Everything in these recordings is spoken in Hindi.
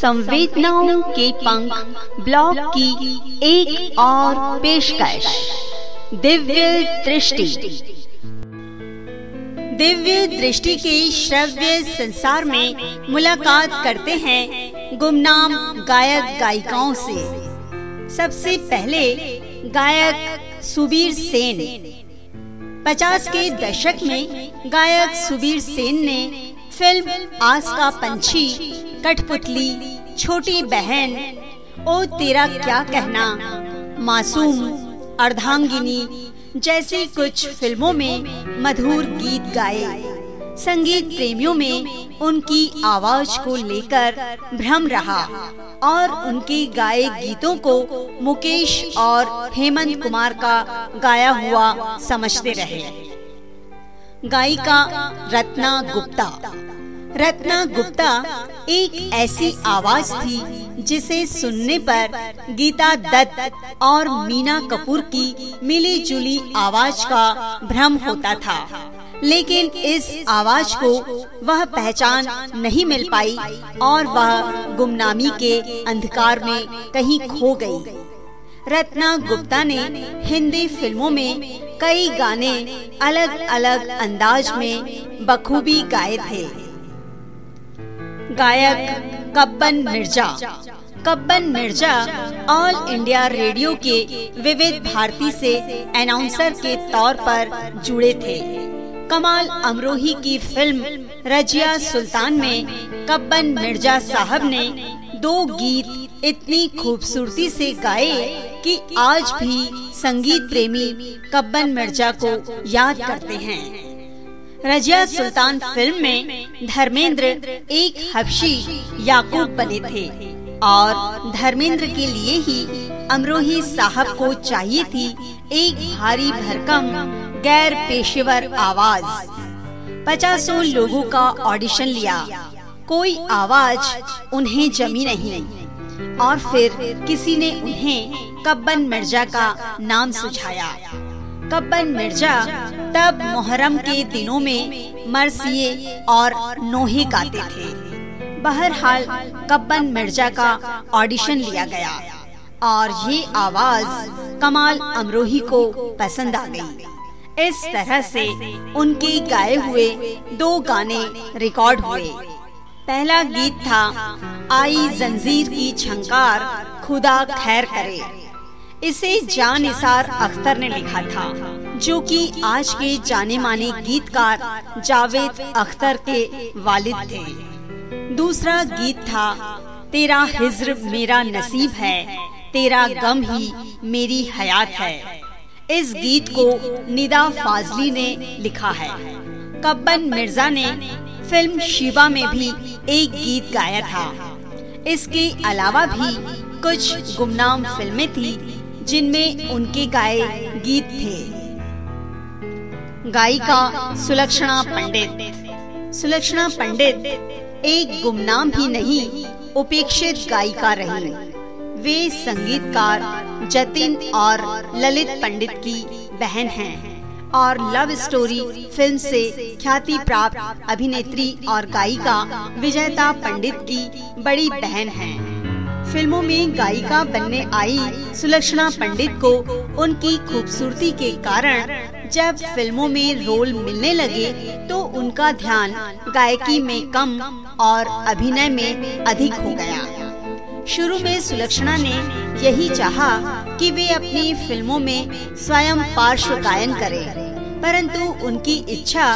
संवेदनाओं के पंख ब्लॉग की एक और पेशकश। दिव्य दृष्टि। दिव्य दृष्टि के श्रव्य संसार में मुलाकात करते हैं गुमनाम गायक गायिकाओं से। सबसे पहले गायक सुबीर सेन। पचास के दशक में गायक सुबीर सेन ने फ़िल्म आस का पंछी कठपुतली छोटी बहन, ओ तेरा क्या कहना? मासूम, अर्धांगिनी, जैसी कुछ फ़िल्मों में मधुर गीत गाए। संगीत प्रेमियों में उनकी आवाज़ को लेकर भ्रम रहा और उनके गाए गीतों को मुकेश और हेमंत कुमार का गाया हुआ समझते रहे। गायिका रत्ना गुप्ता। रत्ना गुप्ता एक ऐसी आवाज़ थी जिसे सुनने पर गीता दत्त और मीना कपूर की मिली जुली आवाज़ का भ्रम होता था लेकिन इस आवाज़ को वह पहचान नहीं मिल पाई और वह गुमनामी के अंधकार में कहीं खो गई। रत्ना गुप्ता ने हिंदी फ़िल्मों में कई गाने अलग अलग अंदाज में बखूबी गाए थे गायक Kabban Mirza. Kabban Mirza all India radio के विविध भारती से अनाउंसर के तौर पर जुड़े थे। कमाल अमरोही की फ़िल्म रजिया सुल्तान में कब्बन मिर्ज़ा साहब ने दो गीत इतनी खूबसूरती से गाए कि आज भी संगीत प्रेमी कब्बन मिर्ज़ा को याद करते हैं। रजिया सुल्तान फ़िल्म में धर्मेंद्र एक हबशी याकूब बने थे। और धर्मेंद्र के लिए ही अमरोही साहब को चाहिए थी एक भारी भरकम, गैर पेशेवर आवाज़। पचासों लोगों का ऑडिशन लिया। कोई आवाज़ उन्हें जमी नहीं। और फिर किसी ने उन्हें कब्बन मिर्ज़ा का नाम सुझाया। कब्बन मिर्ज़ा तब मोहर्रम के दिनों में मरसिए और नोहे गाते थे। बहरहाल कब्बन मिर्ज़ा का ऑडिशन लिया गया और ये आवाज़ कमाल अमरोही को पसंद आ गई। इस तरह से उनके गाए हुए दो गाने रिकॉर्ड हुए। पहला गीत था, आई जंजीर की छंकार खुदा खैर करे। इसे जान अख्तर ने लिखा था। जो कि आज के जाने माने गीतकार जावेद अख्तर के वालिद थे। दूसरा गीत था, तेरा हिज्र मेरा नसीब है, तेरा गम ही मेरी हयात है। इस गीत को निदा फाजली ने लिखा है। कब्बन मिर्ज़ा ने फ़िल्म शिवा में भी एक गीत गाया था। इसके अलावा भी कुछ गुमनाम फ़िल्में थी जिनमें उनके गाए गीत थे। गायिका सुलक्षणा पंडित सुलक्षणा पंडित एक गुमनाम ही नहीं, उपेक्षित गायिका रही वे संगीतकार जतिन और ललित पंडित की बहन हैं और लव स्टोरी फ़िल्म से ख्याति प्राप्त अभिनेत्री और गायिका विजयता पंडित की बड़ी बहन हैं। फ़िल्मों में गायिका बनने आई सुलक्षणा पंडित को उनकी खूबसूरती के कारण जब फ़िल्मों में रोल मिलने लगे तो उनका ध्यान गायकी में कम और अभिनय में अधिक हो गया। शुरू में सुलक्षणा ने यही चाहा कि वे अपनी फ़िल्मों में स्वयं पार्श्व गायन करें, परंतु उनकी इच्छा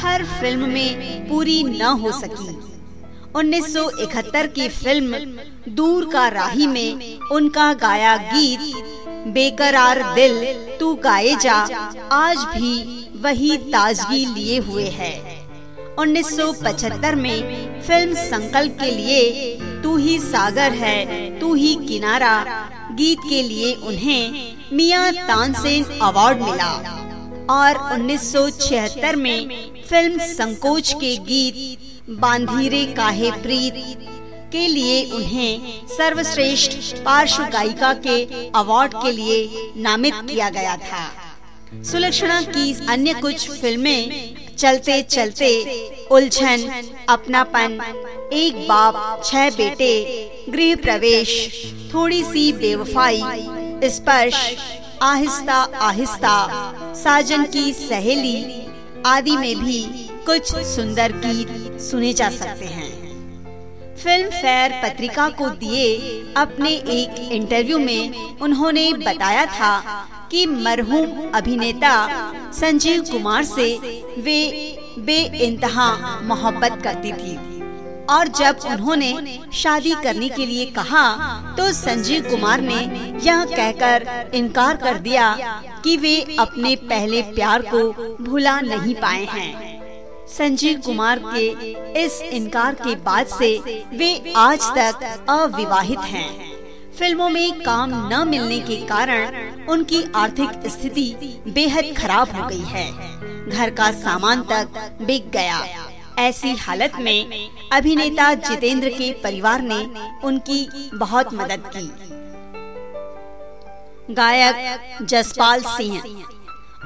हर फ़िल्म में पूरी न हो सकी। 1971 की फ़िल्म दूर का राही में उनका गाया गीत बेकरार दिल तू गाए जा, आज भी वही ताजगी लिए हुए है। 1975 में फ़िल्म संकल्प के लिए तू ही सागर है, तू ही किनारा। गीत के लिए उन्हें मियाँ तानसेन अवार्ड मिला। और 1976 में फ़िल्म संकोच के गीत बांधीरे काहे प्रीत के लिए उन्हें सर्वश्रेष्ठ पार्श्व गायिका के अवार्ड के लिए नामित किया गया था। सुलक्षणा की अन्य कुछ फ़िल्में चलते चलते उलझन, अपनापन, एक बाप, छह बेटे, गृह प्रवेश थोड़ी सी बेवफाई, स्पर्श, आहिस्ता आहिस्ता, साजन की सहेली आदि में भी कुछ सुंदर गीत सुने जा सकते हैं। फ़िल्म फेयर पत्रिका को दिए अपने एक इंटरव्यू में उन्होंने बताया था कि मरहूम अभिनेता संजीव कुमार से वे बे इंतहा मोहब्बत करती थी। और जब उन्होंने शादी करने के लिए कहा तो संजीव कुमार ने यह कहकर इनकार कर दिया कि वे अपने पहले प्यार को भुला नहीं पाए हैं। संजीव कुमार के इस इनकार के बाद से वे आज तक अविवाहित हैं। फ़िल्मों में काम न मिलने के कारण उनकी आर्थिक स्थिति बेहद खराब हो गई है। घर का सामान तक बिक गया। ऐसी हालत में अभिनेता जितेंद्र के परिवार ने उनकी बहुत मदद की। गायक जसपाल सिंह।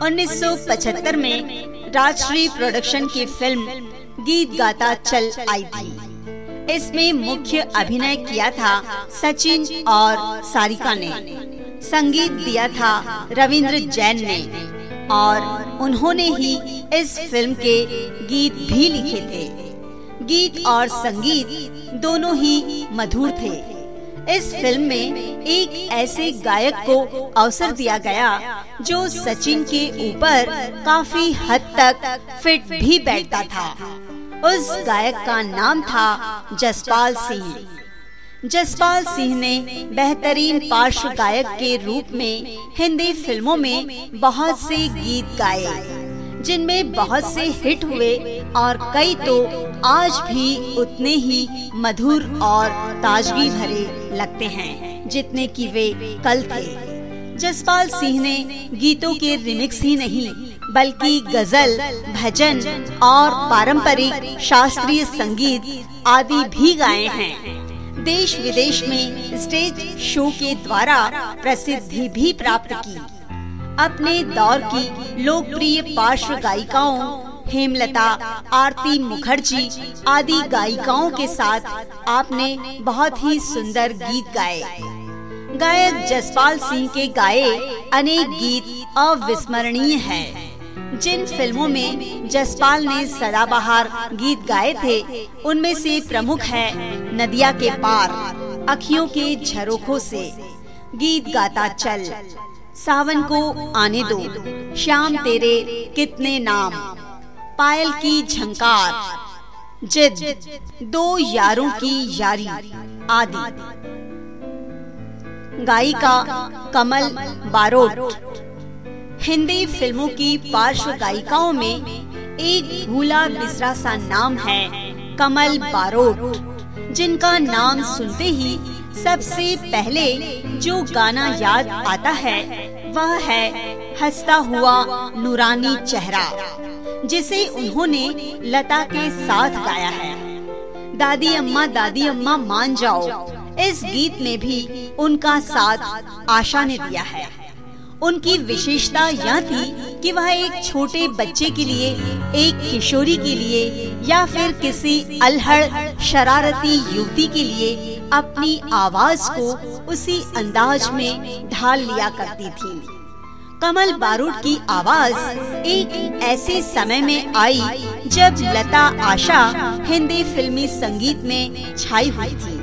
1975 में राजश्री प्रोडक्शन की फ़िल्म गीत गाता चल आई थी। इसमें मुख्य अभिनय किया था सचिन और सारिका ने। संगीत दिया था रविंद्र जैन ने और उन्होंने ही इस फ़िल्म के गीत भी लिखे थे। गीत और संगीत दोनों ही मधुर थे। इस फ़िल्म में एक ऐसे गायक को अवसर दिया गया, जो सचिन के ऊपर काफ़ी हद तक फिट भी बैठता था। उस गायक का नाम था जसपाल सिंह। जसपाल सिंह ने बेहतरीन पार्श्व गायक के रूप में हिंदी फ़िल्मों में बहुत से गीत गाए, जिनमें बहुत से हिट हुए और कई तो आज भी उतने ही मधुर और ताजगी भरे। लगते हैं, जितने कि वे कल थे। जसपाल सिंह ने गीतों के रिमिक्स ही नहीं, बल्कि गज़ल, भजन और पारंपरिक शास्त्रीय संगीत आदि भी गाए हैं। देश विदेश में स्टेज शो के द्वारा प्रसिद्धि भी प्राप्त की। अपने दौर की लोकप्रिय पार्श्व गायिकाओं हेमलता, आरती मुखर्जी आदि गायिकाओं के साथ आपने बहुत ही सुंदर गीत गाए। गायक जसपाल सिंह के गाए अनेक गीत अविस्मरणीय हैं। जिन फ़िल्मों में जसपाल ने सदाबहार गीत गाए थे, उनमें से प्रमुख है नदिया के पार, अखियों के झरोखों से। गीत गाता चल, सावन को आने दो, श्याम तेरे कितने नाम। पायल की झंकार, जिद, दो यारों की यारी, आदि। गायिका कमल बारोट। हिंदी फ़िल्मों की पार्श्व गायिकाओं में एक भूला बिसरा सा नाम है कमल बारोट, जिनका नाम सुनते ही सबसे पहले जो गाना याद आता है, वह है हंसता हुआ नूरानी चेहरा। जिसे उन्होंने लता के साथ गाया है। दादी अम्मा दादी अम्मा मान जाओ, इस गीत में भी उनका साथ आशा ने दिया है। उनकी विशेषता यह थी कि वह एक छोटे बच्चे के लिए, एक किशोरी के लिए या फिर किसी अल्हड़, शरारती युवती के लिए अपनी आवाज़ को उसी अंदाज में ढाल लिया करती थी। कमल बारूद की आवाज़ एक ऐसे समय में आई जब लता आशा हिंदी फिल्मी संगीत में छाई हुई थी।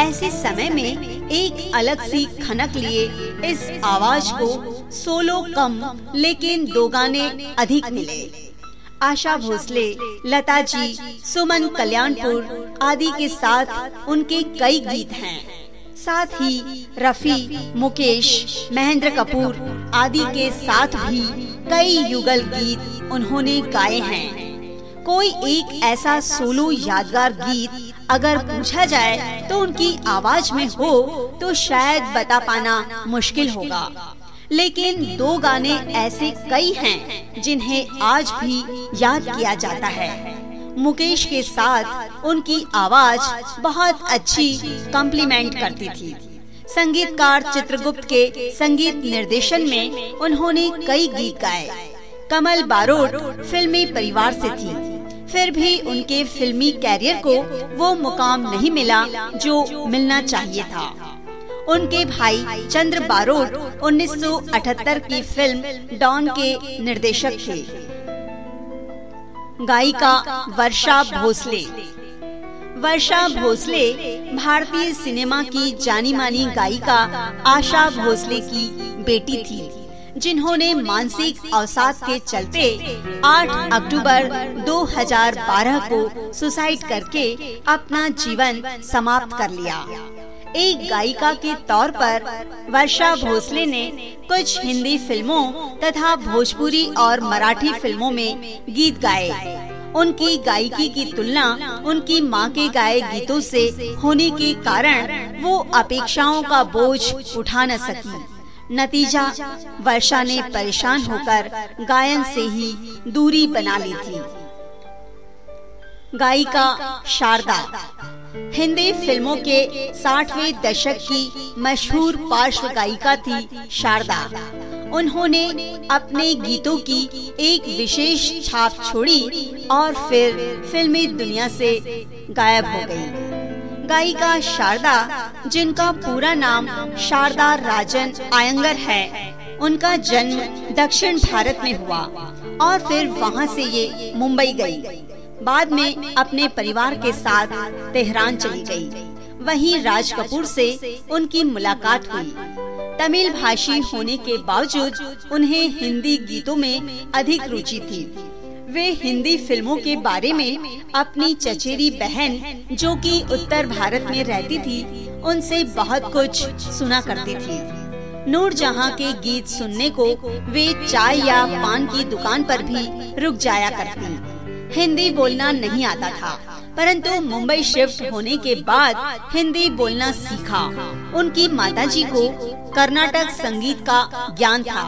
ऐसे समय में एक अलग सी खनक लिए इस आवाज़ को सोलो कम, लेकिन दो गाने अधिक मिले। आशा भोसले, लता जी, सुमन कल्याणपुर आदि के साथ उनके कई गीत हैं। साथ ही रफी, मुकेश, महेंद्र कपूर आदि के साथ भी कई युगल गीत उन्होंने गाए हैं। कोई एक ऐसा सोलो यादगार गीत अगर पूछा जाए तो उनकी आवाज़ में हो तो शायद बता पाना मुश्किल होगा। लेकिन दो गाने ऐसे कई हैं जिन्हें आज भी याद किया जाता है। मुकेश के साथ उनकी आवाज़ बहुत अच्छी कॉम्प्लीमेंट करती थी। संगीतकार चित्रगुप्त के संगीत निर्देशन में उन्होंने कई गीत गाए। कमल बारोट फिल्मी परिवार से थी। फिर भी उनके फिल्मी कैरियर को वो मुकाम नहीं मिला जो मिलना चाहिए था। उनके भाई चंद्र बारोट 1978 की फ़िल्म डॉन के निर्देशक थे। गायिका वर्षा भोसले। वर्षा भोसले भारतीय सिनेमा की जानी मानी गायिका आशा भोसले की बेटी थी, जिन्होंने मानसिक अवसाद के चलते 8 अक्टूबर 2012 को सुसाइड करके अपना जीवन समाप्त कर लिया। एक गायिका के तौर पर वर्षा भोसले ने कुछ हिंदी फ़िल्मों तथा भोजपुरी और मराठी फ़िल्मों में गीत गाए। उनकी गायकी की तुलना उनकी माँ के गाए गीतों से होने के कारण वो अपेक्षाओं का बोझ उठा न सकी। नतीजा, वर्षा ने परेशान होकर गायन से ही दूरी बना ली थी। गायिका शारदा। हिंदी फ़िल्मों के साठवें दशक की मशहूर पार्श्व गायिका थी शारदा उन्होंने अपने गीतों की एक विशेष छाप छोड़ी और फिर फिल्मी दुनिया से गायब हो गई। गायिका शारदा, जिनका पूरा नाम शारदा राजन आयंगर है, उनका जन्म दक्षिण भारत में हुआ और फिर वहाँ से ये मुंबई गई। बाद में अपने परिवार के साथ तेहरान चली गई। वहीं राज कपूर से उनकी मुलाकात हुई। तमिल भाषी होने के बावजूद उन्हें हिंदी गीतों में अधिक रुचि थी। वे हिंदी फ़िल्मों के बारे में अपनी चचेरी बहन, जो कि उत्तर भारत में रहती थी, उनसे बहुत कुछ सुना करती थी। नूर जहाँ के गीत सुनने को वे चाय या पान की दुकान पर भी रुक जाया करती। हिंदी बोलना नहीं आता था। परंतु मुंबई शिफ्ट होने के बाद हिंदी बोलना सीखा। उनकी माताजी को कर्नाटक संगीत का ज्ञान था।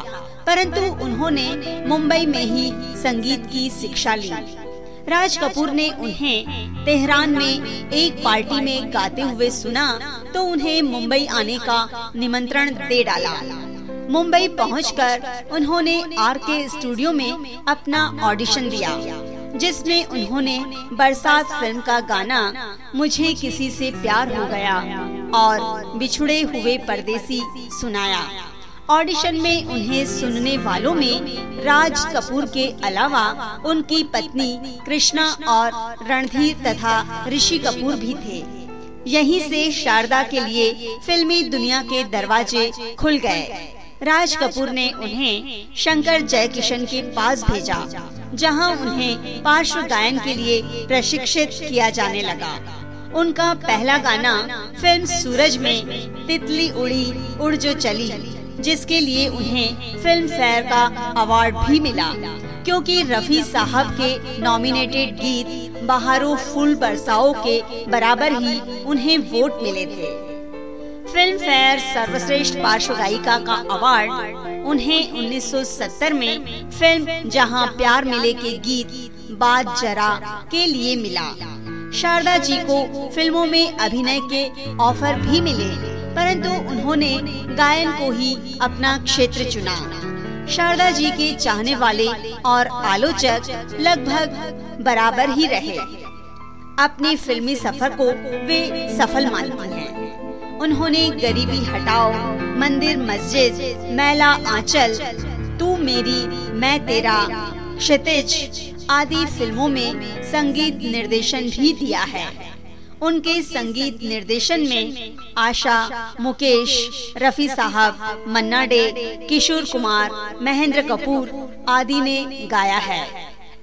परंतु उन्होंने मुंबई में ही संगीत की शिक्षा ली। राज कपूर ने उन्हें तेहरान में एक पार्टी में गाते हुए सुना तो उन्हें मुंबई आने का निमंत्रण दे डाला। मुंबई पहुंचकर उन्होंने आर के स्टूडियो में अपना ऑडिशन दिया। जिसमें उन्होंने बरसात फ़िल्म का गाना मुझे किसी से प्यार हो गया और बिछुड़े हुए परदेसी सुनाया। ऑडिशन में उन्हें सुनने वालों में राज कपूर के अलावा उनकी पत्नी कृष्णा और रणधीर तथा ऋषि कपूर भी थे। यहीं से शारदा के लिए फिल्मी दुनिया के दरवाजे खुल गए। राज कपूर ने उन्हें शंकर जयकिशन के पास भेजा। जहाँ उन्हें पार्श्व गायन के लिए प्रशिक्षित किया जाने लगा। उनका पहला गाना फ़िल्म सूरज में तितली उड़ी उड़ जो चली, जिसके लिए उन्हें फ़िल्म फेयर का अवार्ड भी मिला, क्योंकि रफी साहब के नॉमिनेटेड गीत बहारो फूल बरसाओ के बराबर ही उन्हें वोट मिले थे। फ़िल्म फेयर सर्वश्रेष्ठ पार्श्व गायिका का अवार्ड उन्हें 1970 में फ़िल्म जहाँ प्यार मिले के गीत बात जरा के लिए मिला। शारदा जी को फ़िल्मों में अभिनय के ऑफ़र भी मिले, परंतु उन्होंने गायन को ही अपना क्षेत्र चुना। शारदा जी के चाहने वाले और आलोचक लगभग बराबर ही रहे। अपनी फिल्मी सफ़र को वे सफल मानती हैं। उन्होंने गरीबी हटाओ, मंदिर, मस्जिद, मैला, आंचल, तू मेरी, मैं तेरा, क्षितिज आदि फ़िल्मों में संगीत निर्देशन भी दिया है। उनके संगीत निर्देशन में आशा, मुकेश, रफी साहब, मन्ना डे, किशोर कुमार, महेंद्र कपूर आदि ने गाया है।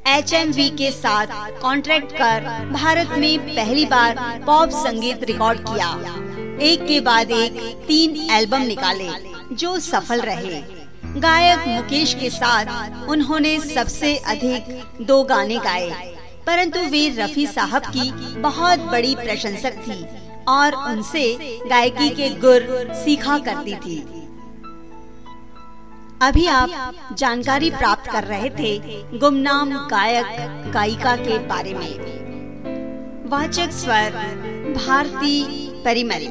एचएमवी के साथ कॉन्ट्रैक्ट कर भारत में पहली बार पॉप संगीत रिकॉर्ड किया। एक के बाद एक तीन एल्बम निकाले जो सफल रहे। गायक मुकेश के साथ उन्होंने सबसे अधिक दो गाने गाए, परंतु वे रफी साहब की बहुत बड़ी प्रशंसक थी और उनसे गायकी के गुर सीखा करती थी। अभी आप जानकारी प्राप्त कर रहे थे गुमनाम गायक गायिका के बारे में। वाचक स्वर, भारती परिमल।